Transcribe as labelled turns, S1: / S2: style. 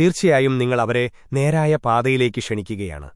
S1: തീർച്ചയായും നിങ്ങൾ അവരെ നേരായ പാതയിലേക്ക് ക്ഷണിക്കുകയാണ്